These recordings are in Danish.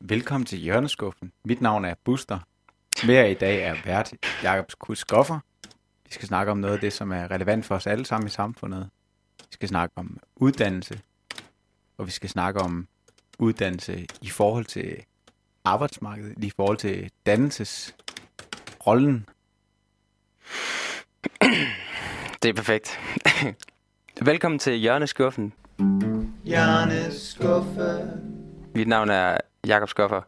Velkommen til Hjørneskuffen. Mit navn er Buster. Med i dag er vært Jakob Kuskoffer. Vi skal snakke om noget af det, som er relevant for os alle sammen i samfundet. Vi skal snakke om uddannelse, og vi skal snakke om uddannelse i forhold til arbejdsmarkedet, i forhold til dannelsesrollen. Det er perfekt. Velkommen til Hjørneskuffen. Hjørneskuffe. Mit navn er Jakob Skoffer.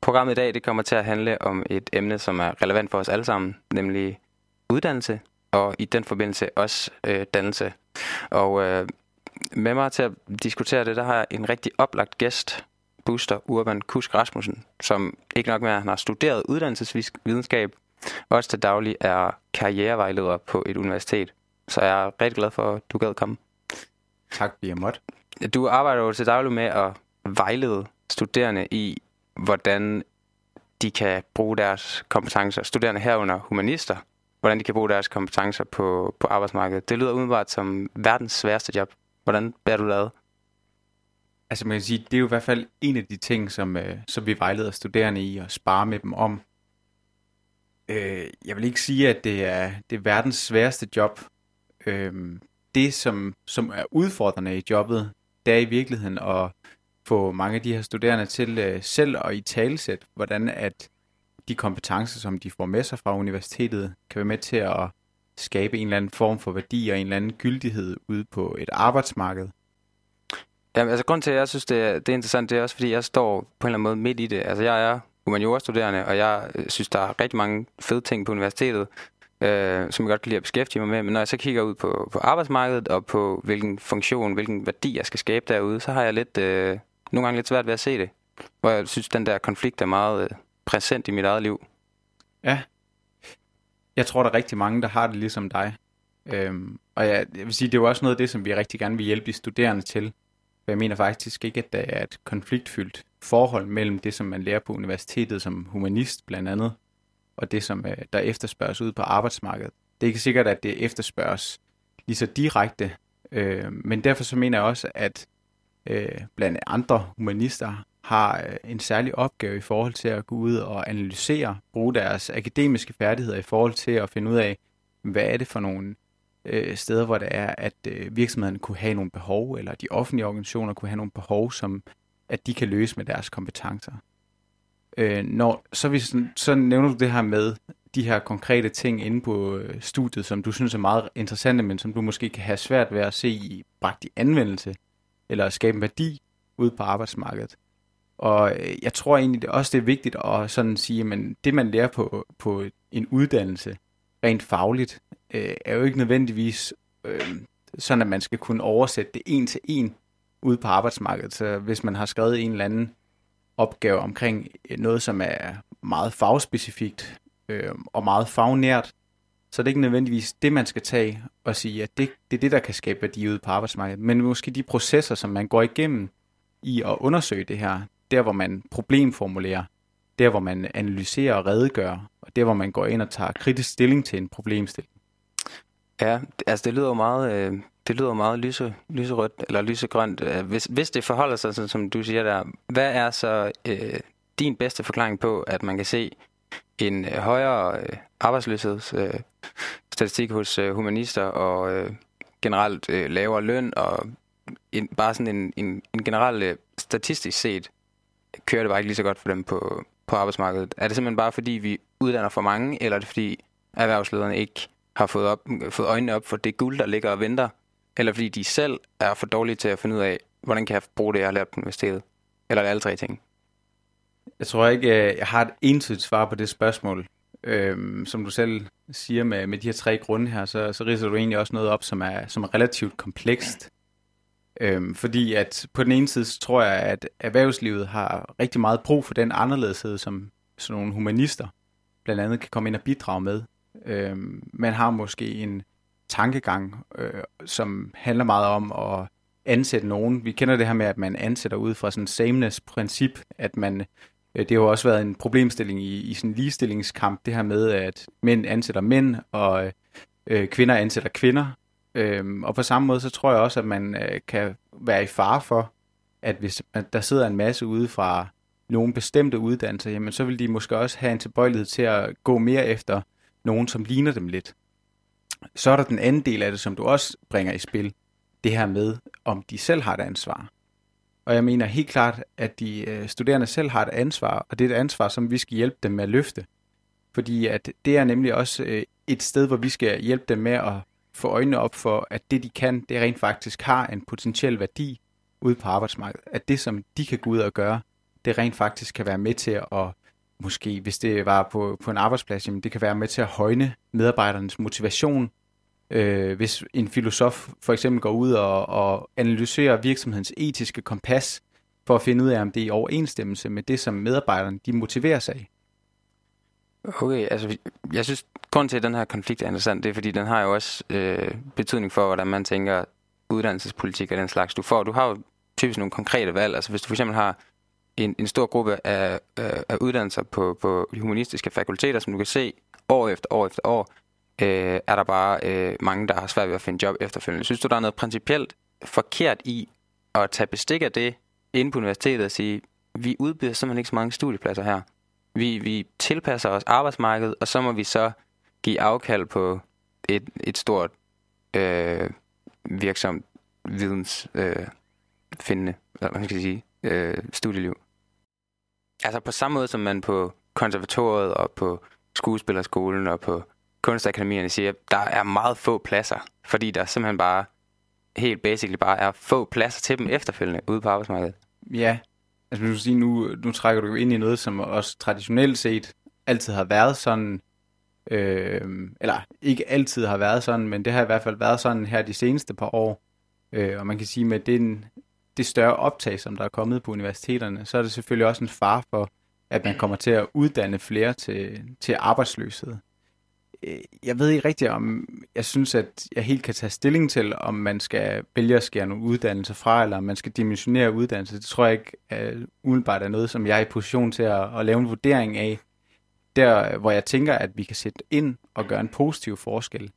Programmet i dag det kommer til at handle om et emne, som er relevant for os alle sammen, nemlig uddannelse, og i den forbindelse også øh, dannelse. Og øh, med mig til at diskutere det, der har jeg en rigtig oplagt gæst, Buster Urban Kusk Rasmussen, som ikke nok med, at han har studeret uddannelsesvidenskab, også til daglig er karrierevejleder på et universitet. Så jeg er rigtig glad for, at du gad komme. Tak, fordi jeg måtte. Du arbejder jo til daglig med at vejlede studerende i, hvordan de kan bruge deres kompetencer, studerende herunder humanister, hvordan de kan bruge deres kompetencer på, på arbejdsmarkedet. Det lyder udenbart som verdens sværeste job. Hvordan bærer du lavet? Altså man kan sige, det er jo i hvert fald en af de ting, som, øh, som vi vejleder studerende i og spare med dem om. Øh, jeg vil ikke sige, at det er, det er verdens sværeste job. Øh, det, som, som er udfordrende i jobbet, det er i virkeligheden at få mange af de her studerende til øh, selv at i talesæt, hvordan at de kompetencer, som de får med sig fra universitetet, kan være med til at skabe en eller anden form for værdi og en eller anden gyldighed ude på et arbejdsmarked. Jamen, altså grund til, at jeg synes, det er, det er interessant, det er også, fordi jeg står på en eller anden måde midt i det. Altså, jeg er humaniora-studerende, og jeg øh, synes, der er rigtig mange fede ting på universitetet, øh, som jeg godt kan lide at beskæftige mig med. Men når jeg så kigger ud på, på arbejdsmarkedet, og på hvilken funktion, hvilken værdi jeg skal skabe derude, så har jeg lidt, øh, nogle gange lidt svært ved at se det. Hvor jeg synes, den der konflikt er meget øh, præsent i mit eget liv. Ja. Jeg tror, der er rigtig mange, der har det ligesom dig. Øhm, og jeg, jeg vil sige, det er jo også noget af det, som vi rigtig gerne vil hjælpe de studerende til. For jeg mener faktisk ikke, at der er et konfliktfyldt forhold mellem det, som man lærer på universitetet som humanist blandt andet, og det, som øh, der efterspørges ude på arbejdsmarkedet. Det er ikke sikkert, at det efterspørges lige så direkte, øh, men derfor så mener jeg også, at øh, blandt andre humanister har øh, en særlig opgave i forhold til at gå ud og analysere, bruge deres akademiske færdigheder i forhold til at finde ud af, hvad er det for nogle øh, steder, hvor det er, at øh, kunne have nogle behov, eller de offentlige organisationer kunne have nogle behov, som at de kan løse med deres kompetencer. Øh, når, så, vi, så nævner du det her med de her konkrete ting inde på øh, studiet, som du synes er meget interessante, men som du måske kan have svært ved at se i bragt i anvendelse, eller skabe en værdi ude på arbejdsmarkedet. Og øh, jeg tror egentlig det også, det er vigtigt at sådan sige, at det man lærer på, på en uddannelse, rent fagligt, øh, er jo ikke nødvendigvis øh, sådan, at man skal kunne oversætte det en til en ude på arbejdsmarkedet. Så hvis man har skrevet en eller anden opgave omkring øh, noget, som er meget fagspecifikt øh, og meget fagnært, så det er ikke nødvendigvis det, man skal tage og sige, at det, det er det, der kan skabe værdi ude på arbejdsmarkedet. Men måske de processer, som man går igennem i at undersøge det her, der hvor man problemformulerer, der hvor man analyserer og redegør, og der hvor man går ind og tager kritisk stilling til en problemstilling. Ja, altså det lyder jo meget, øh, det lyder meget lyse, lyserødt eller lysegrønt. Øh, hvis, hvis det forholder sig sådan, som du siger der, hvad er så øh, din bedste forklaring på, at man kan se en øh, højere øh, arbejdsløshedsstatistik øh, hos øh, humanister og øh, generelt øh, lavere løn og en, bare sådan en, en, en generelt øh, statistisk set kører det bare ikke lige så godt for dem på, på arbejdsmarkedet. Er det simpelthen bare fordi vi uddanner for mange, eller er det fordi erhvervslederne ikke har fået, op, fået øjnene op for det guld, der ligger og venter, eller fordi de selv er for dårlige til at finde ud af, hvordan kan jeg bruge det, jeg har lært på universitetet? Eller er det alle tre ting? Jeg tror ikke, øh, jeg har et entydigt svar på det spørgsmål. Øhm, som du selv siger med, med de her tre grunde her, så, så riser du egentlig også noget op, som er, som er relativt komplekst. Øhm, fordi at på den ene side, så tror jeg, at erhvervslivet har rigtig meget brug for den anderledeshed, som sådan nogle humanister blandt andet kan komme ind og bidrage med. Øhm, man har måske en tankegang, øh, som handler meget om at ansætte nogen. Vi kender det her med, at man ansætter ud fra sådan sameness-princip, at man Øh, det har jo også været en problemstilling i, i sådan en ligestillingskamp, det her med, at mænd ansætter mænd, og øh, kvinder ansætter kvinder. Øhm, og på samme måde, så tror jeg også, at man øh, kan være i fare for, at hvis at der sidder en masse ude fra nogle bestemte uddannelser, jamen så vil de måske også have en tilbøjelighed til at gå mere efter nogen, som ligner dem lidt. Så er der den anden del af det, som du også bringer i spil, det her med, om de selv har et ansvar. Og jeg mener helt klart, at de øh, studerende selv har et ansvar, og det er et ansvar, som vi skal hjælpe dem med at løfte. Fordi at det er nemlig også øh, et sted, hvor vi skal hjælpe dem med at få øjnene op for, at det de kan, det rent faktisk har en potentiel værdi ude på arbejdsmarkedet. At det, som de kan gå ud og gøre, det rent faktisk kan være med til at, måske hvis det var på, på en arbejdsplads, jamen det kan være med til at højne medarbejdernes motivation. Øh, hvis en filosof for eksempel går ud og, og analyserer virksomhedens etiske kompas, for at finde ud af, om det er i overensstemmelse med det, som medarbejderne de motiverer sig af. Okay, altså jeg synes, grund til, at den her konflikt er interessant, det er, fordi den har jo også øh, betydning for, hvordan man tænker uddannelsespolitik og den slags. Du får, du har jo typisk nogle konkrete valg. Altså hvis du for eksempel har en, en stor gruppe af, af, af uddannelser på, på de humanistiske fakulteter, som du kan se år efter år efter år, øh, er der bare øh, mange, der har svært ved at finde job efterfølgende. Synes du, der er noget principielt forkert i at tage bestik af det inde på universitetet og sige, vi udbyder simpelthen ikke så mange studiepladser her. Vi, vi tilpasser os arbejdsmarkedet, og så må vi så give afkald på et, et stort øh, virksomt videns øh, findende, eller hvad man skal sige, øh, studieliv. Altså på samme måde som man på konservatoriet og på skuespillerskolen og på kunstakademierne siger, der er meget få pladser, fordi der simpelthen bare helt basically bare er få pladser til dem efterfølgende ude på arbejdsmarkedet. Ja, altså du sige, nu, nu trækker du jo ind i noget, som også traditionelt set altid har været sådan, øh, eller ikke altid har været sådan, men det har i hvert fald været sådan her de seneste par år. Øh, og man kan sige, med den, det større optag, som der er kommet på universiteterne, så er det selvfølgelig også en far for, at man kommer til at uddanne flere til, til arbejdsløshed. Øh, jeg ved ikke rigtigt, om jeg synes, at jeg helt kan tage stilling til, om man skal vælge at skære nogle uddannelser fra, eller om man skal dimensionere uddannelse. Det tror jeg ikke at umiddelbart er noget, som jeg er i position til at, at lave en vurdering af. Der, hvor jeg tænker, at vi kan sætte ind og gøre en positiv forskel,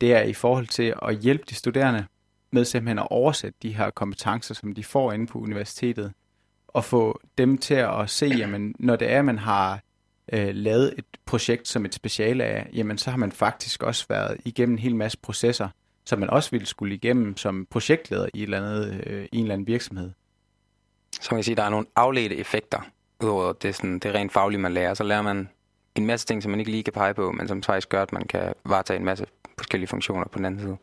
det er i forhold til at hjælpe de studerende med simpelthen at oversætte de her kompetencer, som de får inde på universitetet, og få dem til at se, jamen, når det er, at man har øh, lavet et projekt som et speciale af, jamen så har man faktisk også været igennem en hel masse processer, som man også ville skulle igennem som projektleder i, et eller andet, øh, i en eller anden virksomhed. Så man kan sige, at der er nogle afledte effekter, udover det, sådan, det rent faglige, man lærer. Så lærer man en masse ting, som man ikke lige kan pege på, men som faktisk gør, at man kan varetage en masse forskellige funktioner på den anden side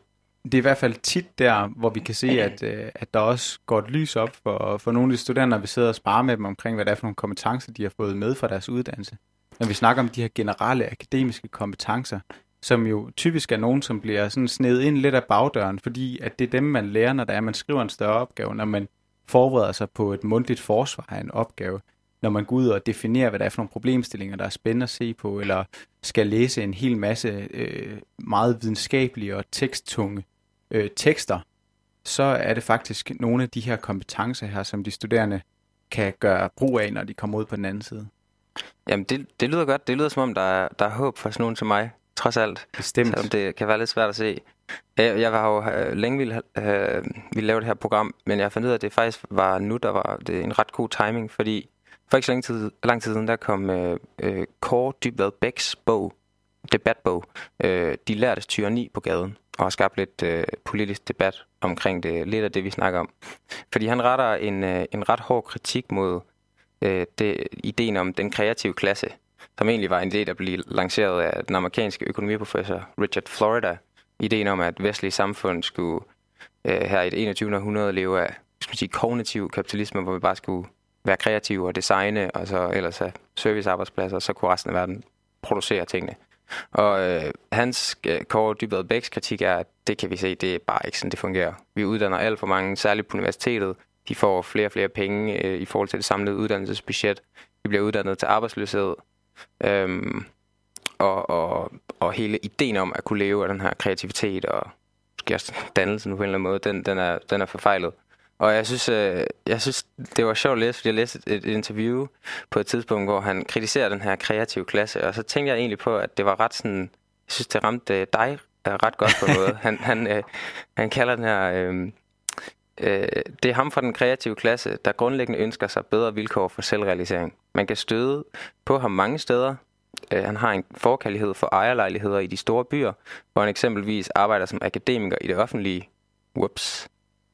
det er i hvert fald tit der, hvor vi kan se, at, øh, at der også går et lys op for, for nogle af de studerende, når vi sidder og sparer med dem omkring, hvad det er for nogle kompetencer, de har fået med fra deres uddannelse. Når vi snakker om de her generelle akademiske kompetencer, som jo typisk er nogen, som bliver sådan sned ind lidt af bagdøren, fordi at det er dem, man lærer, når der er, man skriver en større opgave, når man forbereder sig på et mundtligt forsvar af en opgave, når man går ud og definerer, hvad der er for nogle problemstillinger, der er spændende at se på, eller skal læse en hel masse øh, meget videnskabelige og teksttunge øh, tekster, så er det faktisk nogle af de her kompetencer her, som de studerende kan gøre brug af, når de kommer ud på den anden side. Jamen, det, det lyder godt. Det lyder som om, der er, der er håb for sådan nogen som mig, trods alt. Bestemt. Selvom det kan være lidt svært at se. Jeg, jeg har jo øh, længe ville, øh, ville lave det her program, men jeg fandt ud af, at det faktisk var nu, der var det en ret god timing, fordi for ikke så lang tid, lang tid siden, der kom øh, øh, Kåre Dybvad Bæks bog, debatbog, øh, De lærtes tyranni på gaden og har skabt lidt øh, politisk debat omkring det, lidt af det, vi snakker om. Fordi han retter en, øh, en ret hård kritik mod øh, det, ideen om den kreative klasse, som egentlig var en idé, der blev lanceret af den amerikanske økonomiprofessor Richard Florida. Ideen om, at vestlige samfund skulle øh, her i det 21. århundrede leve af skal sige, kognitiv kapitalisme, hvor vi bare skulle være kreative og designe, og så ellers have servicearbejdspladser, og så kunne resten af verden producere tingene. Og øh, hans øh, Kåre Dybvad Bæks kritik er, at det kan vi se, det er bare ikke sådan, det fungerer. Vi uddanner alt for mange, særligt på universitetet. De får flere og flere penge øh, i forhold til det samlede uddannelsesbudget. De bliver uddannet til arbejdsløshed. Øhm, og, og, og hele ideen om at kunne leve af den her kreativitet og måske også dannelsen på en eller anden måde, den, den, er, den er forfejlet. Og jeg synes, øh, jeg synes, det var sjovt at læse, fordi jeg læste et, et interview på et tidspunkt, hvor han kritiserer den her kreative klasse, og så tænkte jeg egentlig på, at det var ret sådan, jeg synes, det ramte øh, dig øh, ret godt på noget. han, han, øh, han kalder den her, øh, Øh, det er ham fra den kreative klasse, der grundlæggende ønsker sig bedre vilkår for selvrealisering. Man kan støde på ham mange steder. Øh, han har en forkærlighed for ejerlejligheder i de store byer, hvor han eksempelvis arbejder som akademiker i det offentlige. Whoops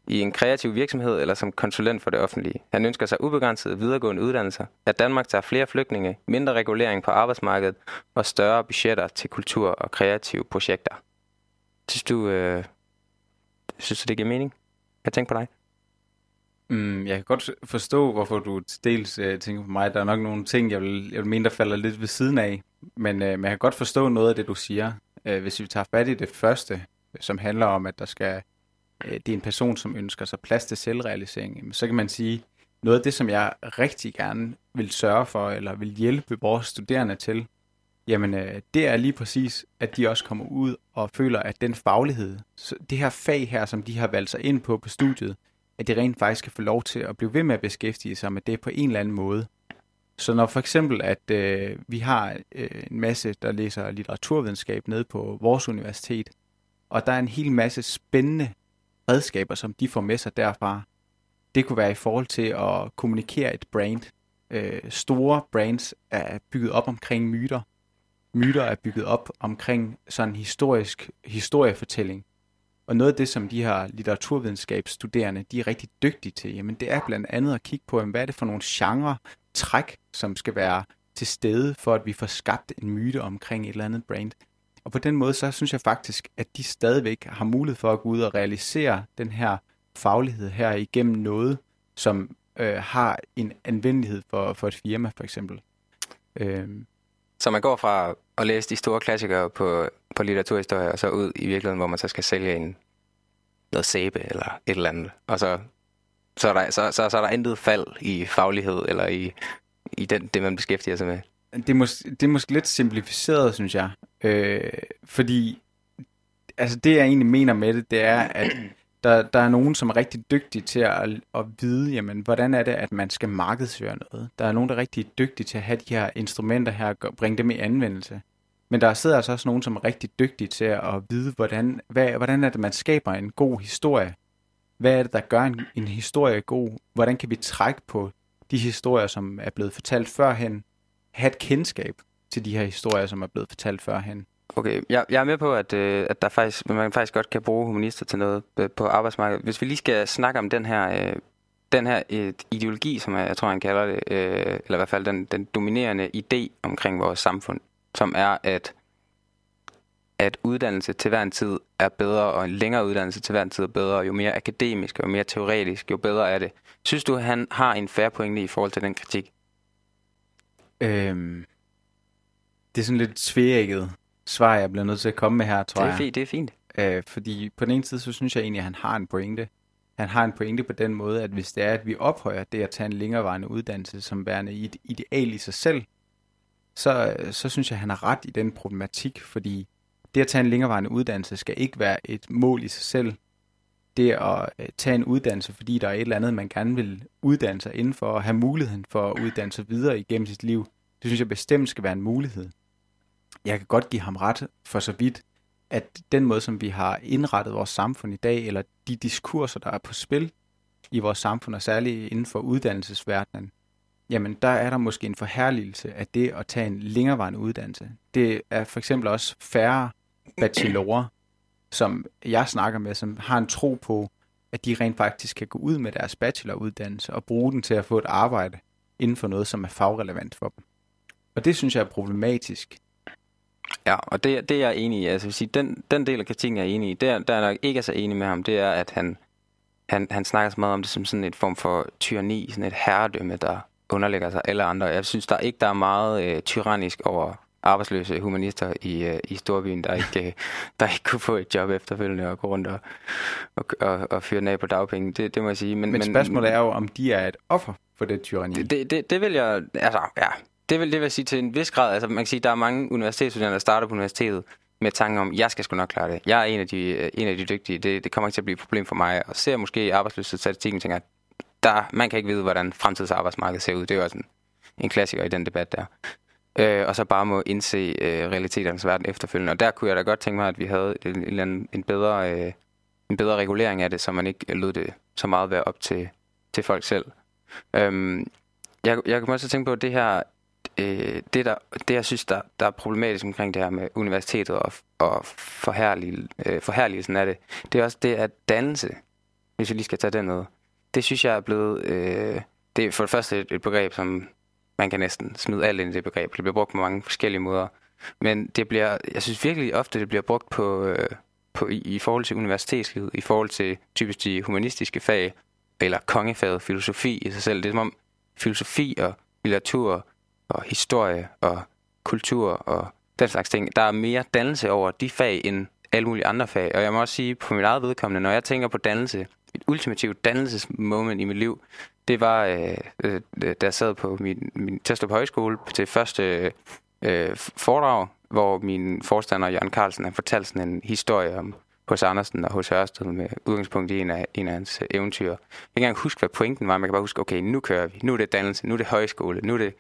i en kreativ virksomhed eller som konsulent for det offentlige. Han ønsker sig ubegrænsede videregående uddannelser, at Danmark tager flere flygtninge, mindre regulering på arbejdsmarkedet og større budgetter til kultur og kreative projekter. Synes du, øh, synes du det giver mening? Jeg tænker på dig. Mm, jeg kan godt forstå, hvorfor du dels øh, tænker på mig. Der er nok nogle ting, jeg vil, jeg vil mene, der falder lidt ved siden af. Men, øh, men jeg kan godt forstå noget af det, du siger. Øh, hvis vi tager fat i det første, som handler om, at der skal Øh, det er en person, som ønsker sig plads til selvrealisering, så kan man sige, noget af det, som jeg rigtig gerne vil sørge for, eller vil hjælpe vores studerende til, jamen øh, det er lige præcis, at de også kommer ud og føler, at den faglighed, det her fag her, som de har valgt sig ind på på studiet, at de rent faktisk kan få lov til at blive ved med at beskæftige sig med det på en eller anden måde. Så når for eksempel, at øh, vi har øh, en masse, der læser litteraturvidenskab nede på vores universitet, og der er en hel masse spændende redskaber, som de får med sig derfra. Det kunne være i forhold til at kommunikere et brand. Øh, store brands er bygget op omkring myter. Myter er bygget op omkring sådan en historisk historiefortælling. Og noget af det, som de her litteraturvidenskabsstuderende, de er rigtig dygtige til, jamen det er blandt andet at kigge på, hvad er det for nogle genre, træk, som skal være til stede, for at vi får skabt en myte omkring et eller andet brand. Og på den måde, så synes jeg faktisk, at de stadigvæk har mulighed for at gå ud og realisere den her faglighed her igennem noget, som øh, har en anvendelighed for, for et firma, for eksempel. Øh. Så man går fra at læse de store klassikere på, på litteraturhistorie, og så ud i virkeligheden, hvor man så skal sælge en noget sæbe eller et eller andet. Og så, så, er der, så, så, så er der intet fald i faglighed eller i, i den, det, man beskæftiger sig med. Det er, mås- det er måske lidt simplificeret, synes jeg. Øh, fordi altså det, jeg egentlig mener med det, det er, at der, der er nogen, som er rigtig dygtige til at, at vide, jamen, hvordan er det, at man skal markedsføre noget. Der er nogen, der er rigtig dygtige til at have de her instrumenter her og bringe dem i anvendelse. Men der sidder altså også nogen, som er rigtig dygtige til at vide, hvordan, hvad, hvordan er det, man skaber en god historie. Hvad er det, der gør en, en historie god? Hvordan kan vi trække på de historier, som er blevet fortalt førhen? have et kendskab til de her historier, som er blevet fortalt førhen. Okay, jeg, jeg er med på, at, øh, at der faktisk, man faktisk godt kan bruge humanister til noget øh, på arbejdsmarkedet. Hvis vi lige skal snakke om den her, øh, den her øh, ideologi, som jeg, jeg tror, han kalder det, øh, eller i hvert fald den, den dominerende idé omkring vores samfund, som er, at at uddannelse til hver en tid er bedre, og en længere uddannelse til hver en tid er bedre, jo mere akademisk og mere teoretisk, jo bedre er det. Synes du, han har en færre pointe i forhold til den kritik? Øhm, det er sådan lidt svækket svar, jeg bliver nødt til at komme med her, tror det er jeg. Fint, det er fint. Øh, fordi på den ene side, så synes jeg egentlig, at han har en pointe. Han har en pointe på den måde, at hvis det er, at vi ophøjer det at tage en længerevarende uddannelse som værende et ideal i sig selv, så, så synes jeg, at han har ret i den problematik, fordi det at tage en længerevarende uddannelse skal ikke være et mål i sig selv det at øh, tage en uddannelse, fordi der er et eller andet, man gerne vil uddanne sig inden for, og have muligheden for at uddanne sig videre igennem sit liv, det synes jeg bestemt skal være en mulighed. Jeg kan godt give ham ret for så vidt, at den måde, som vi har indrettet vores samfund i dag, eller de diskurser, der er på spil i vores samfund, og særligt inden for uddannelsesverdenen, jamen der er der måske en forherligelse af det at tage en længerevarende uddannelse. Det er for eksempel også færre bachelorer, som jeg snakker med, som har en tro på, at de rent faktisk kan gå ud med deres bacheloruddannelse og bruge den til at få et arbejde inden for noget, som er fagrelevant for dem. Og det synes jeg er problematisk. Ja, og det, det er jeg enig i. Altså, sige, den, den del af kritikken, jeg er enig i, der, der er jeg ikke er så enig med ham, det er, at han, han, han snakker så meget om det som sådan et form for tyranni, sådan et herredømme, der underlægger sig alle andre. Jeg synes der ikke, der er meget øh, tyrannisk over arbejdsløse humanister i, øh, i Storbyen, der ikke, øh, der ikke kunne få et job efterfølgende og gå rundt og, og, og, og fyre den af på dagpenge. Det, det må jeg sige. Men, men spørgsmålet er jo, om de er et offer for det tyranni. Det, det, det, det vil jeg, altså, ja, det vil, det vil sige til en vis grad. Altså, man kan sige, der er mange universitetsstuderende, der starter på universitetet med tanken om, jeg skal sgu nok klare det. Jeg er en af de, øh, en af de dygtige. Det, det kommer ikke til at blive et problem for mig. Og ser måske arbejdsløshedsstatistikken og tænker, der, man kan ikke vide, hvordan fremtidens arbejdsmarked ser ud. Det er jo også en, en klassiker i den debat der øh, og så bare må indse øh, realiteternes verden efterfølgende. Og der kunne jeg da godt tænke mig, at vi havde en, en, en, bedre, øh, en bedre regulering af det, så man ikke lod det så meget være op til, til folk selv. Øhm, jeg, jeg kan også tænke på, det her, øh, det, der, det jeg synes, der, der er problematisk omkring det her med universitetet og, og forherlig, øh, forherligelsen af det, det er også det at dannelse, hvis vi lige skal tage den med. Det synes jeg er blevet, øh, det er for det første et, et begreb, som man kan næsten smide alt ind i det begreb. Det bliver brugt på mange forskellige måder. Men det bliver, jeg synes virkelig ofte, det bliver brugt på, øh, på i, i forhold til universitetslivet, i forhold til typisk de humanistiske fag, eller kongefaget filosofi i sig selv. Det er som om filosofi og litteratur og historie og kultur og den slags ting, der er mere dannelse over de fag end alle mulige andre fag. Og jeg må også sige på mit eget vedkommende, når jeg tænker på dannelse, et ultimativt dannelsesmoment i mit liv, det var, øh, øh, da jeg sad på min, min Testrup Højskole til første øh, foredrag, hvor min forstander Jørgen Carlsen har fortalt sådan en historie om hos Andersen og hos Ørsted med udgangspunkt i en af, en af hans eventyr. Jeg kan ikke engang huske, hvad pointen var, men jeg kan bare huske, okay, nu kører vi. Nu er det dannelse, nu er det højskole, nu er det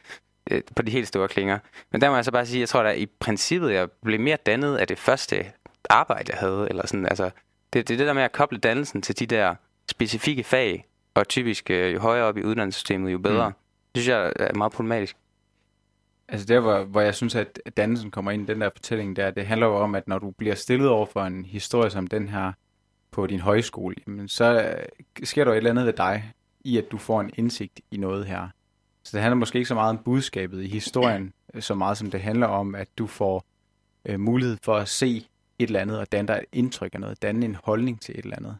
øh, på de helt store klinger. Men der må jeg så bare sige, jeg tror, at i princippet, jeg blev mere dannet af det første arbejde, jeg havde. Eller sådan, altså, det, det er det der med at koble dannelsen til de der specifikke fag, og typisk øh, jo højere op i uddannelsessystemet, jo bedre. Mm. Det synes jeg er meget problematisk. Altså der, hvor, hvor jeg synes, at dannelsen kommer ind i den der fortælling der, det handler jo om, at når du bliver stillet over for en historie som den her på din højskole, jamen, så øh, sker der et eller andet ved dig, i at du får en indsigt i noget her. Så det handler måske ikke så meget om budskabet i historien, øh, så meget som det handler om, at du får øh, mulighed for at se et eller andet og danne dig et indtryk af noget, danne en holdning til et eller andet.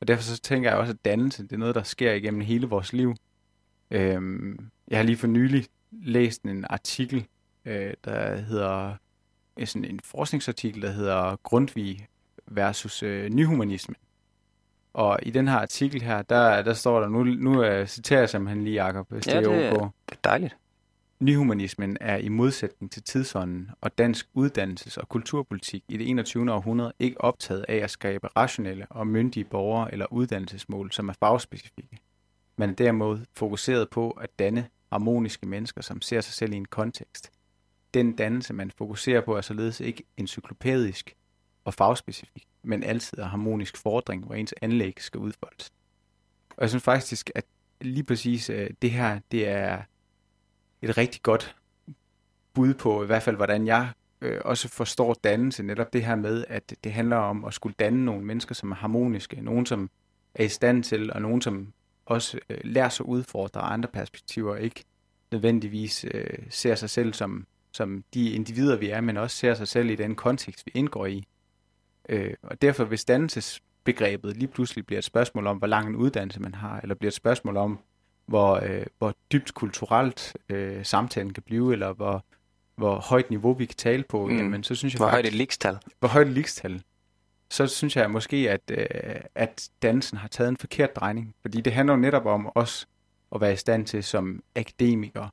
Og derfor så tænker jeg også, at dannelse, det er noget, der sker igennem hele vores liv. Øhm, jeg har lige for nylig læst en artikel, øh, der hedder øh, sådan en forskningsartikel, der hedder Grundtvig versus øh, nyhumanisme. Og i den her artikel her, der, der står der, nu, nu uh, citerer jeg simpelthen lige Jacob ja, det, er, det er dejligt. Nyhumanismen er i modsætning til tidsånden og dansk uddannelses- og kulturpolitik i det 21. århundrede ikke optaget af at skabe rationelle og myndige borgere eller uddannelsesmål, som er fagspecifikke, men er derimod fokuseret på at danne harmoniske mennesker, som ser sig selv i en kontekst. Den dannelse, man fokuserer på, er således ikke encyklopædisk og fagspecifik, men altid er harmonisk fordring, hvor ens anlæg skal udfoldes. Og jeg synes faktisk, at lige præcis øh, det her, det er et rigtig godt bud på, i hvert fald hvordan jeg øh, også forstår dannelse, netop det her med, at det handler om at skulle danne nogle mennesker, som er harmoniske, nogen som er i stand til, og nogen som også øh, lærer sig at udfordre andre perspektiver, ikke nødvendigvis øh, ser sig selv som, som de individer, vi er, men også ser sig selv i den kontekst, vi indgår i. Øh, og derfor, hvis dannelsesbegrebet lige pludselig bliver et spørgsmål om, hvor lang en uddannelse man har, eller bliver et spørgsmål om, hvor, øh, hvor dybt kulturelt øh, samtalen kan blive, eller hvor, hvor højt niveau vi kan tale på, mm. jamen, så synes jeg Hvor faktisk, højt et likstal. Hvor højt et likstal. Så synes jeg måske, at, øh, at dansen har taget en forkert drejning. Fordi det handler jo netop om os at være i stand til som akademiker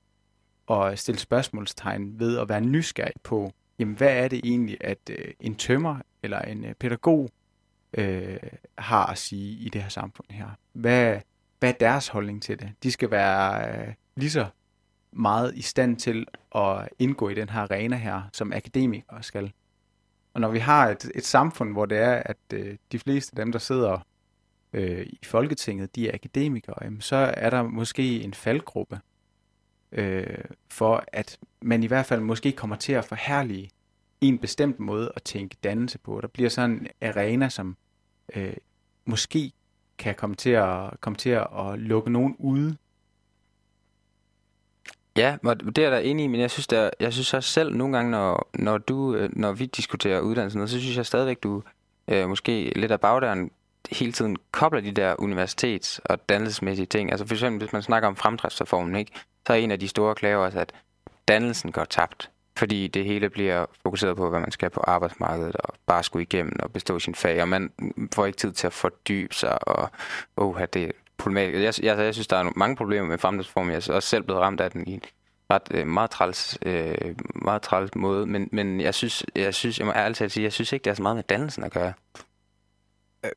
og stille spørgsmålstegn ved at være nysgerrig på, jamen hvad er det egentlig, at øh, en tømmer eller en øh, pædagog øh, har at sige i det her samfund her? Hvad, hvad er deres holdning til det? De skal være øh, lige så meget i stand til at indgå i den her arena her, som akademikere skal. Og når vi har et, et samfund, hvor det er, at øh, de fleste af dem, der sidder øh, i Folketinget, de er akademikere, jamen, så er der måske en faldgruppe øh, for, at man i hvert fald måske kommer til at forherlige en bestemt måde at tænke dannelse på. Der bliver sådan en arena, som øh, måske kan komme til at, komme til at, at lukke nogen ude. Ja, det er der enig i, men jeg synes, der, jeg synes også selv nogle gange, når, når, du, øh, når vi diskuterer uddannelsen, så synes jeg stadigvæk, du øh, måske lidt af bagdøren hele tiden kobler de der universitets- og dannelsesmæssige ting. Altså for eksempel, hvis man snakker om fremdriftsreformen, ikke? Så er en af de store klager også, at dannelsen går tabt. Fordi det hele bliver fokuseret på, hvad man skal på arbejdsmarkedet, og bare skulle igennem og bestå sin fag, og man får ikke tid til at fordybe sig, og åh, det er problematisk. Jeg, jeg, jeg synes, der er mange problemer med fremtidsformen. Jeg er også selv blevet ramt af den i en ret øh, meget træls, øh, meget træls måde, men, men jeg synes, jeg synes, jeg må ærligt talt sige, jeg synes ikke, det er så meget med dannelsen at gøre. Øh,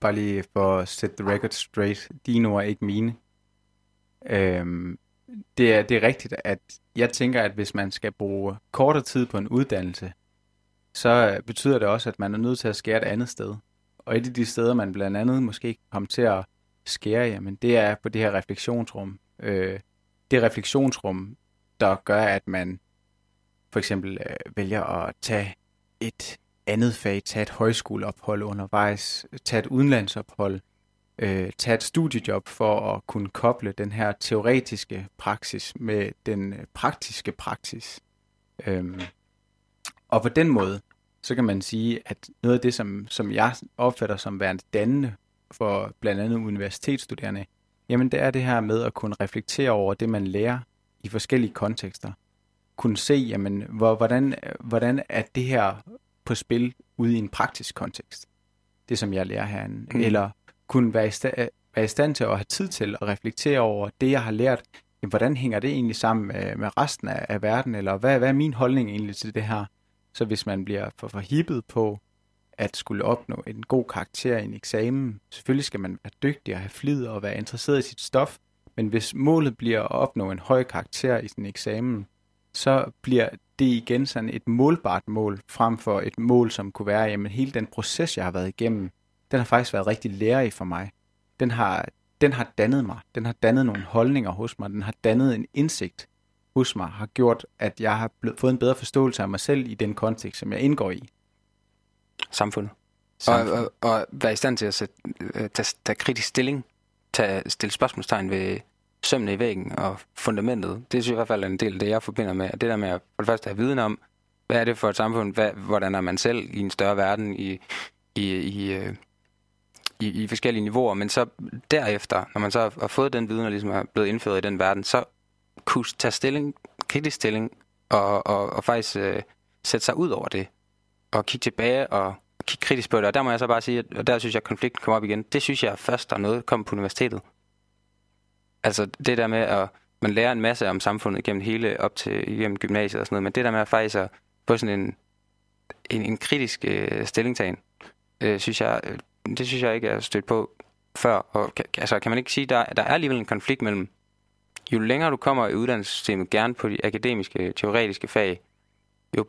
bare lige for at sætte the record straight. Dine ord er ikke mine. Øhm, det, er, det er rigtigt, at jeg tænker, at hvis man skal bruge kortere tid på en uddannelse, så øh, betyder det også, at man er nødt til at skære et andet sted. Og et af de steder, man blandt andet måske kan komme til at skære, jamen det er på det her refleksionsrum. Øh, det refleksionsrum, der gør, at man for eksempel øh, vælger at tage et andet fag, tage et højskoleophold undervejs, tage et udenlandsophold, øh, tage et studiejob for at kunne koble den her teoretiske praksis med den øh, praktiske praksis. Øhm, og på den måde, så kan man sige, at noget af det, som, som jeg opfatter som værende dannende for blandt andet universitetsstuderende, jamen det er det her med at kunne reflektere over det, man lærer i forskellige kontekster. Kunne se, jamen, hvor, hvordan, hvordan er det her på spil ude i en praktisk kontekst. Det, som jeg lærer herinde. Mm. Eller kunne være i, sta- være i stand til at have tid til at reflektere over det, jeg har lært. Jamen, hvordan hænger det egentlig sammen med, med resten af, af verden? Eller hvad, hvad er min holdning egentlig til det her? Så hvis man bliver for forhippet på at skulle opnå en god karakter i en eksamen, selvfølgelig skal man være dygtig og have flid og være interesseret i sit stof, men hvis målet bliver at opnå en høj karakter i sin eksamen, så bliver det igen sådan et målbart mål, frem for et mål, som kunne være, jamen hele den proces, jeg har været igennem, den har faktisk været rigtig lærerig for mig. Den har, den har dannet mig. Den har dannet nogle holdninger hos mig. Den har dannet en indsigt hos mig. Har gjort, at jeg har blevet, fået en bedre forståelse af mig selv i den kontekst, som jeg indgår i. Samfundet. Samfundet. Og, og, og være i stand til at sætte, øh, tage, tage kritisk stilling. Tage, stille spørgsmålstegn ved sømne i væggen og fundamentet. Det synes jeg i hvert fald er en del af det, jeg forbinder med. Det der med at for det første have viden om, hvad er det for et samfund, hvad, hvordan er man selv i en større verden, i, i, i, øh, i, i forskellige niveauer, men så derefter, når man så har fået den viden og ligesom er blevet indført i den verden, så kunne tage stilling, kritisk stilling, og, og, og faktisk øh, sætte sig ud over det, og kigge tilbage og kigge kritisk på det. Og der må jeg så bare sige, og der synes jeg, at konflikten kommer op igen. Det synes jeg først, der er noget, kom på universitetet. Altså det der med, at man lærer en masse om samfundet gennem hele op til igennem gymnasiet og sådan noget, men det der med at faktisk at få sådan en, en, en kritisk øh, stillingtagen, øh, synes jeg, øh, det synes jeg ikke er stødt på før. Og, altså, kan man ikke sige, der, der er alligevel en konflikt mellem, jo længere du kommer i uddannelsessystemet, gerne på de akademiske, teoretiske fag, jo,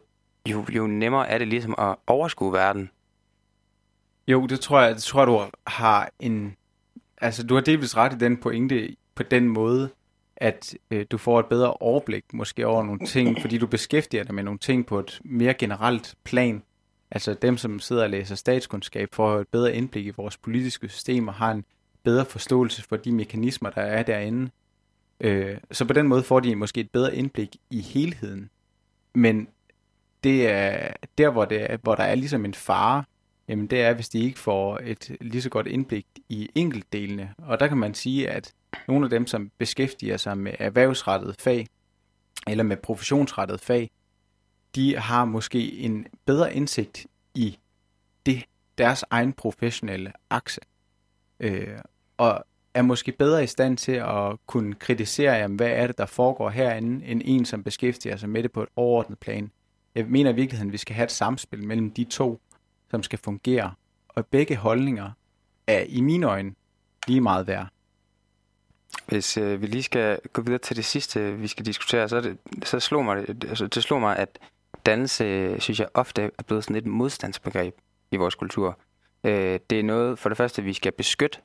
jo, jo nemmere er det ligesom at overskue verden. Jo, det tror jeg, det tror du har en... Altså, du har delvis ret i den pointe på den måde, at øh, du får et bedre overblik måske over nogle ting, fordi du beskæftiger dig med nogle ting på et mere generelt plan. Altså dem, som sidder og læser statskundskab, får et bedre indblik i vores politiske system og har en bedre forståelse for de mekanismer, der er derinde. Øh, så på den måde får de måske et bedre indblik i helheden. Men det er der, hvor, det er, hvor der er ligesom en fare, jamen det er, hvis de ikke får et lige så godt indblik i enkeltdelene. Og der kan man sige, at nogle af dem, som beskæftiger sig med erhvervsrettet fag, eller med professionsrettet fag, de har måske en bedre indsigt i det, deres egen professionelle akse. Øh, og er måske bedre i stand til at kunne kritisere, jamen, hvad er det, der foregår herinde, end en, som beskæftiger sig med det på et overordnet plan. Jeg mener i virkeligheden, at vi skal have et samspil mellem de to, som skal fungere. Og begge holdninger er i mine øjne lige meget værd. Hvis øh, vi lige skal gå videre til det sidste, vi skal diskutere, så, det, så slog mig det, altså, det slog mig, at dannelse, synes jeg, ofte er blevet sådan et modstandsbegreb i vores kultur. Øh, det er noget, for det første, vi skal beskytte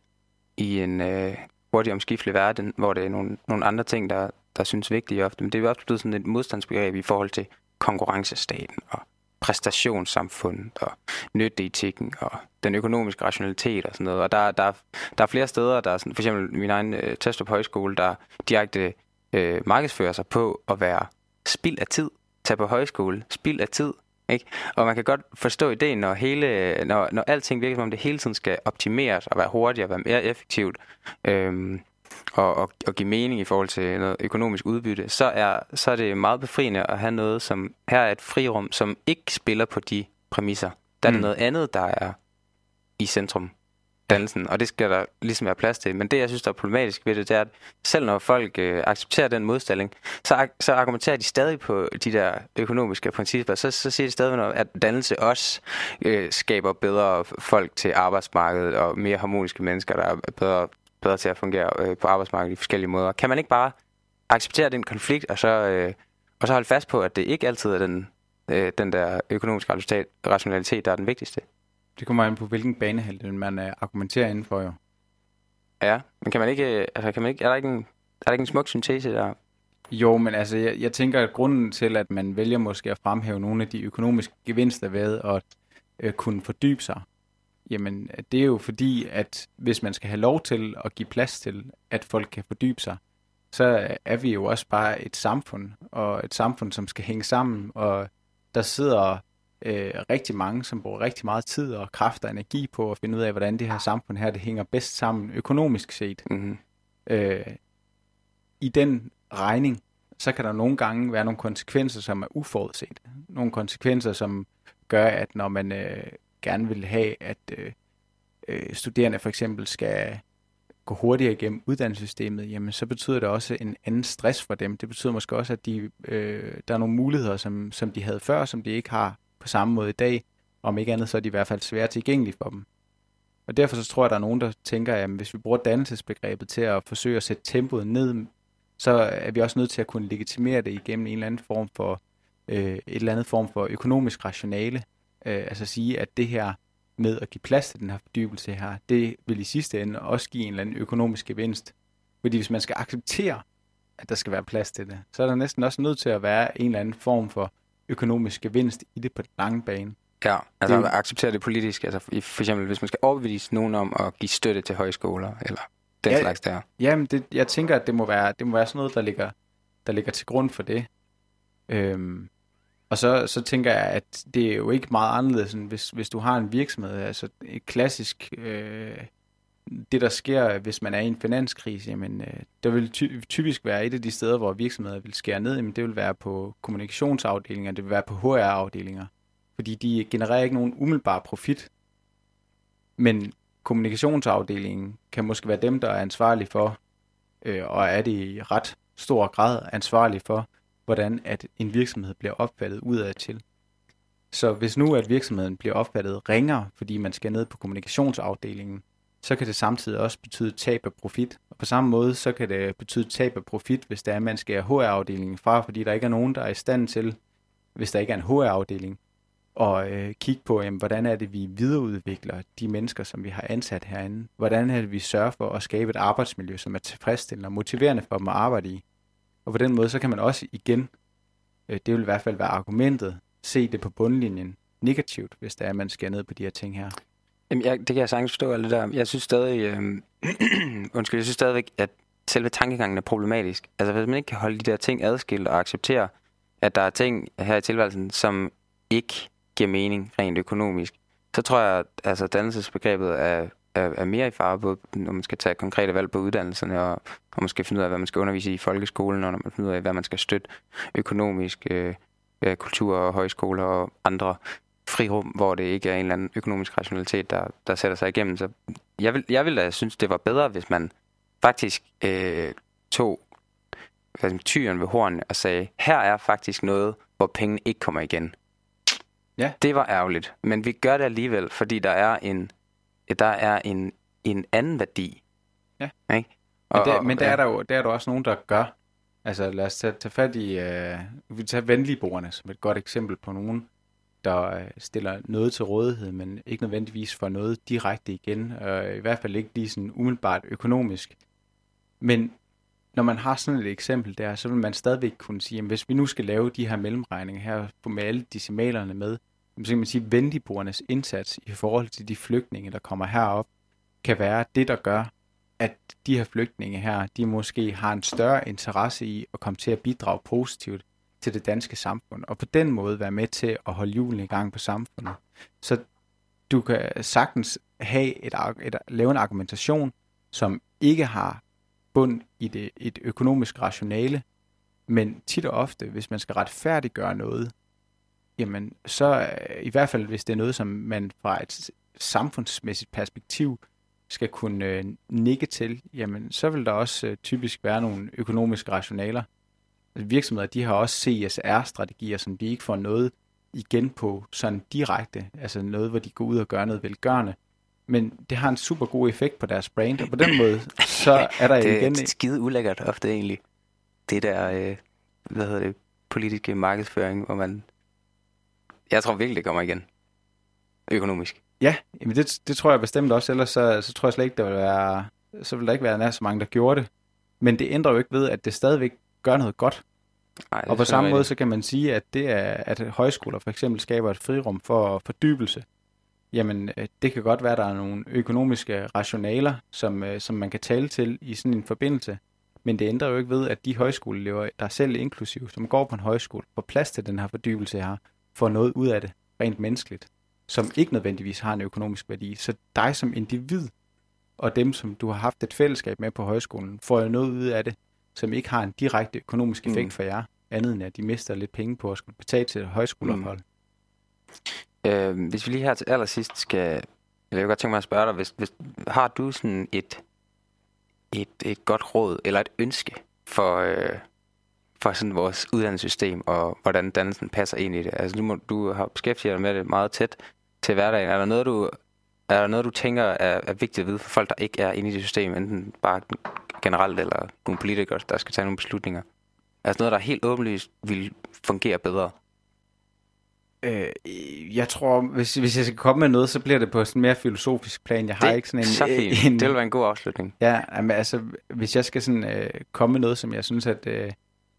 i en øh, hurtig omskiftelig verden, hvor det er nogle, nogle andre ting, der, der synes vigtige ofte. Men det er ofte blevet sådan et modstandsbegreb i forhold til konkurrencestaten og præstationssamfundet og nytteetikken og den økonomiske rationalitet og sådan noget. Og der, der, der er flere steder, der er sådan, for eksempel min egen øh, Testrup Højskole, der direkte øh, markedsfører sig på at være spild af tid, tage på højskole, spild af tid. Ikke? Og man kan godt forstå ideen, når, hele, når, når alting virker som om det hele tiden skal optimeres og være hurtigere og være mere effektivt. Øhm, og, og, og give mening i forhold til noget økonomisk udbytte, så er, så er det meget befriende at have noget, som her er et frirum, som ikke spiller på de præmisser. Der er mm. noget andet, der er i centrum dannelsen, og det skal der ligesom være plads til. Men det, jeg synes, der er problematisk ved det, det er, at selv når folk øh, accepterer den modstilling, så, så argumenterer de stadig på de der økonomiske principper. Så, så siger de stadig, at dannelse også øh, skaber bedre folk til arbejdsmarkedet og mere harmoniske mennesker, der er bedre bedre til at fungere øh, på arbejdsmarkedet i forskellige måder. Kan man ikke bare acceptere den konflikt, og så, øh, og så holde fast på, at det ikke altid er den, øh, den der økonomiske rationalitet, der er den vigtigste? Det kommer an på, hvilken banehalvdel man øh, argumenterer inden for jo. Ja, men kan man ikke, altså kan man ikke, er der ikke en, er der ikke en smuk syntese der? Jo, men altså, jeg, jeg tænker, at grunden til, at man vælger måske at fremhæve nogle af de økonomiske gevinster ved at øh, kunne fordybe sig, jamen, det er jo fordi, at hvis man skal have lov til at give plads til, at folk kan fordybe sig, så er vi jo også bare et samfund, og et samfund, som skal hænge sammen, og der sidder øh, rigtig mange, som bruger rigtig meget tid og kræfter og energi på at finde ud af, hvordan det her samfund her, det hænger bedst sammen økonomisk set. Mm-hmm. Øh, I den regning, så kan der nogle gange være nogle konsekvenser, som er uforudset. Nogle konsekvenser, som gør, at når man øh, gerne vil have, at øh, øh, studerende for eksempel skal gå hurtigere igennem uddannelsessystemet, jamen så betyder det også en anden stress for dem. Det betyder måske også, at de, øh, der er nogle muligheder, som, som de havde før, som de ikke har på samme måde i dag. Om ikke andet, så er de i hvert fald svære tilgængelige for dem. Og derfor så tror jeg, at der er nogen, der tænker, at hvis vi bruger dannelsesbegrebet til at forsøge at sætte tempoet ned, så er vi også nødt til at kunne legitimere det igennem en eller anden form for øh, et eller andet form for økonomisk rationale. Øh, altså sige, at det her med at give plads til den her fordybelse her, det vil i sidste ende også give en eller anden økonomisk gevinst. Fordi hvis man skal acceptere, at der skal være plads til det, så er der næsten også nødt til at være en eller anden form for økonomisk gevinst i det på den lange bane. Ja, altså det, at acceptere det politisk. Altså for eksempel, hvis man skal overbevise nogen om at give støtte til højskoler, eller den ja, slags der. Jamen, det, jeg tænker, at det må være, det må være sådan noget, der ligger, der ligger til grund for det. Øhm, og så, så tænker jeg, at det er jo ikke meget anderledes, end hvis, hvis du har en virksomhed. Altså et klassisk, øh, det der sker, hvis man er i en finanskrise, jamen, øh, der vil ty- typisk være et af de steder, hvor virksomheder vil skære ned, jamen, det vil være på kommunikationsafdelinger, det vil være på HR-afdelinger. Fordi de genererer ikke nogen umiddelbar profit. Men kommunikationsafdelingen kan måske være dem, der er ansvarlig for, øh, og er det i ret stor grad ansvarlig for, hvordan at en virksomhed bliver opfattet udadtil. Så hvis nu at virksomheden bliver opfattet ringere, fordi man skal ned på kommunikationsafdelingen, så kan det samtidig også betyde tab af profit. Og på samme måde, så kan det betyde tab af profit, hvis der er, at man skal have HR-afdelingen fra, fordi der ikke er nogen, der er i stand til, hvis der ikke er en HR-afdeling, og øh, kigge på, jamen, hvordan er det, vi videreudvikler de mennesker, som vi har ansat herinde. Hvordan er det, vi sørger for at skabe et arbejdsmiljø, som er tilfredsstillende og motiverende for dem at arbejde i. Og på den måde, så kan man også igen, øh, det vil i hvert fald være argumentet, se det på bundlinjen negativt, hvis der er, at man skal ned på de her ting her. Jamen, jeg, det kan jeg sagtens forstå alt det der. Jeg synes stadig, øh, undskyld, jeg synes stadigvæk, at selve tankegangen er problematisk. Altså, hvis man ikke kan holde de der ting adskilt og acceptere, at der er ting her i tilværelsen, som ikke giver mening rent økonomisk, så tror jeg, at altså, dannelsesbegrebet er, er, er mere i fare, både når man skal tage konkrete valg på uddannelserne, og, og man skal finde ud af, hvad man skal undervise i folkeskolen, og når man finder ud af, hvad man skal støtte økonomisk, øh, øh kultur og højskoler og andre frirum, hvor det ikke er en eller anden økonomisk rationalitet, der, der sætter sig igennem. Så jeg vil, jeg vil da synes, det var bedre, hvis man faktisk øh, tog tyren ved hornene og sagde, her er faktisk noget, hvor pengene ikke kommer igen. Ja. Det var ærgerligt, men vi gør det alligevel, fordi der er en, der er en, en anden værdi. Ja. Ikke? Og, men, der, men der, er der, jo, der er der også nogen, der gør. Altså lad os tage, tage fat i, uh, vi tager venligboerne som et godt eksempel på nogen, der øh, stiller noget til rådighed, men ikke nødvendigvis får noget direkte igen, og i hvert fald ikke lige sådan umiddelbart økonomisk. Men når man har sådan et eksempel der, så vil man stadigvæk kunne sige, at hvis vi nu skal lave de her mellemregninger her, med alle decimalerne med, så kan man sige, at venligboernes indsats i forhold til de flygtninge, der kommer herop, kan være det, der gør, at de her flygtninge her, de måske har en større interesse i at komme til at bidrage positivt til det danske samfund, og på den måde være med til at holde julen i gang på samfundet. Så du kan sagtens have et, et, lave en argumentation, som ikke har bund i det, et økonomisk rationale, men tit og ofte, hvis man skal retfærdiggøre noget, jamen så i hvert fald, hvis det er noget, som man fra et samfundsmæssigt perspektiv skal kunne øh, nikke til, jamen så vil der også øh, typisk være nogle økonomiske rationaler. Virksomheder, de har også CSR-strategier, som de ikke får noget igen på sådan direkte, altså noget, hvor de går ud og gør noget velgørende men det har en super god effekt på deres brand, og på den måde, så er der det igen... Det er skide ulækkert ofte egentlig. Det der, øh, hvad hedder det, politiske markedsføring, hvor man... Jeg tror virkelig, det kommer igen. Økonomisk. Ja, men det, det tror jeg bestemt også, ellers så, så tror jeg slet ikke, der vil være så ville der ikke være nær så mange, der gjorde det. Men det ændrer jo ikke ved, at det stadigvæk gør noget godt. Ej, Og på samme måde, så kan man sige, at det er, at højskoler for eksempel skaber et frirum for fordybelse. Jamen, øh, det kan godt være, at der er nogle økonomiske rationaler, som, øh, som man kan tale til i sådan en forbindelse. Men det ændrer jo ikke ved, at de højskoleelever, der er selv inklusiv, som går på en højskole, får plads til den her fordybelse her, får noget ud af det, rent menneskeligt, som ikke nødvendigvis har en økonomisk værdi. Så dig som individ, og dem, som du har haft et fællesskab med på højskolen, får jo noget ud af det, som ikke har en direkte økonomisk effekt Mm. for jer, andet end at de mister lidt penge på at skulle betale til et højskoleophold. Øh, hvis vi lige her til allersidst skal... Jeg vil godt tænke mig at spørge dig, hvis, hvis, har du sådan et, et, et godt råd eller et ønske for, øh, for sådan vores uddannelsessystem og hvordan dannelsen passer ind i det? Altså nu må, du har beskæftiget dig med det meget tæt til hverdagen. Er der noget, du, er der noget, du tænker er, er vigtigt at vide for folk, der ikke er inde i det system, enten bare generelt eller nogle politikere, der skal tage nogle beslutninger? Altså noget, der helt åbenlyst vil fungere bedre? Øh, jeg tror, hvis, hvis jeg skal komme med noget, så bliver det på sådan en mere filosofisk plan. Jeg har det ikke sådan en... så fint. en Det vil være en god afslutning. Ja, jamen, altså, hvis jeg skal sådan, øh, komme med noget, som jeg synes, at, øh,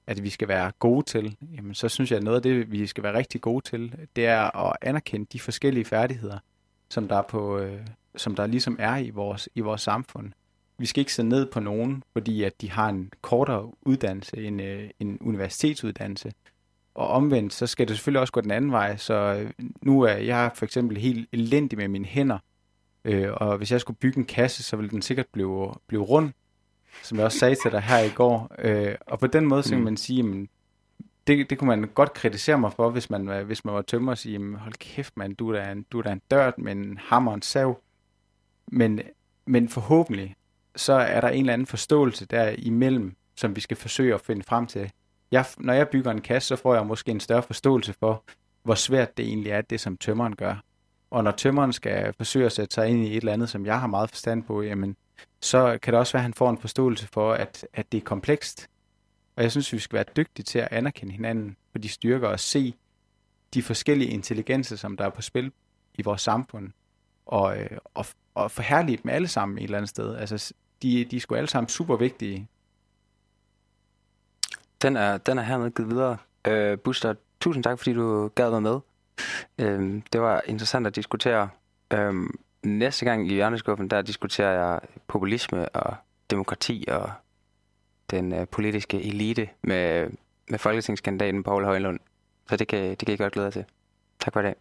at vi skal være gode til, jamen, så synes jeg, at noget af det, vi skal være rigtig gode til, det er at anerkende de forskellige færdigheder, som der, er på, øh, som der ligesom er i vores, i vores samfund. Vi skal ikke se ned på nogen, fordi at de har en kortere uddannelse end øh, en universitetsuddannelse. Og omvendt, så skal det selvfølgelig også gå den anden vej. Så øh, nu er jeg for eksempel helt elendig med mine hænder, Øh, og hvis jeg skulle bygge en kasse, så ville den sikkert blive, blive rund, som jeg også sagde til dig her i går. Øh, og på den måde, så kan Mm. man sige, jamen, det, det kunne man godt kritisere mig for, hvis man, øh, hvis man var tømmer og sige, hold kæft mand, du er da en, du er da en dørt med en hammer og en sav. Men, men forhåbentlig, så er der en eller anden forståelse der imellem, som vi skal forsøge at finde frem til. Jeg, når jeg bygger en kasse, så får jeg måske en større forståelse for, hvor svært det egentlig er, det som tømmeren gør. Og når tømmeren skal forsøge at sætte sig ind i et eller andet, som jeg har meget forstand på, jamen, så kan det også være, at han får en forståelse for, at, at det er komplekst. Og jeg synes, vi skal være dygtige til at anerkende hinanden på de styrker og se de forskellige intelligenser, som der er på spil i vores samfund. Og, øh, og, og forherlige dem alle sammen et eller andet sted. Altså, de, de er sgu alle sammen super vigtige. Den er, den er hermed givet videre. Øh, Buster, tusind tak, fordi du gad mig med. Øh, det var interessant at diskutere. Øh, næste gang i Hjørneskuffen, der diskuterer jeg populisme og demokrati og den øh, politiske elite med, med folketingskandidaten Paul Højlund. Så det kan, det kan I godt glæde jer til. Tak for i dag.